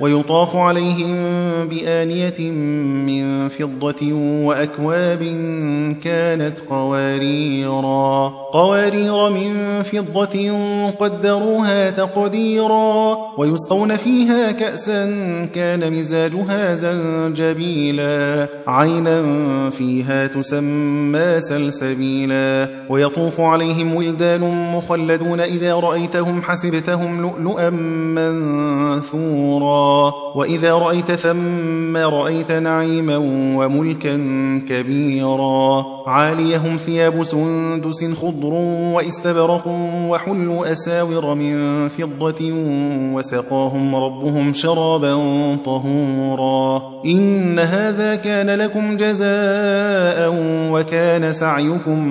ويطاف عليهم بآنية من فضة وأكواب كانت قواريرا قوارير من فضة قدروها تقديرا ويسقون فيها كأسا كان مزاجها زنجبيلا عينا فيها تسمى سلسبيلا ويطوف عليهم ولدان مخلدون إذا رأيتهم حسبتهم لؤلؤا منثورا وإذا رأيت ثم رأيت نعيما وملكا كبيرا. عاليهم ثياب سندس خضر وإستبرق وحلوا أساور من فضة وسقاهم ربهم شرابا طهورا. إن هذا كان لكم جزاء وكان سعيكم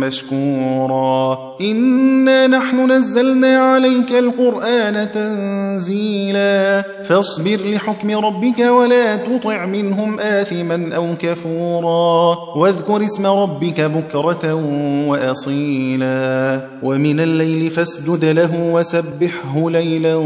مشكورا. إنا نحن نزلنا عليك القرآن تنزيلا. فاصبر لحكم ربك ولا تطع منهم آثما أو كفورا واذكر اسم ربك بكرة وأصيلا ومن الليل فاسجد له وسبحه ليلا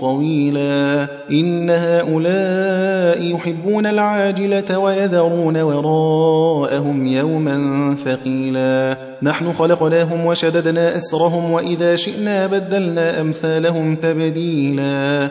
طويلا إن هؤلاء يحبون العاجلة ويذرون وراءهم يوما ثقيلا نحن خلقناهم وشددنا أسرهم وإذا شئنا بدلنا أمثالهم تبديلا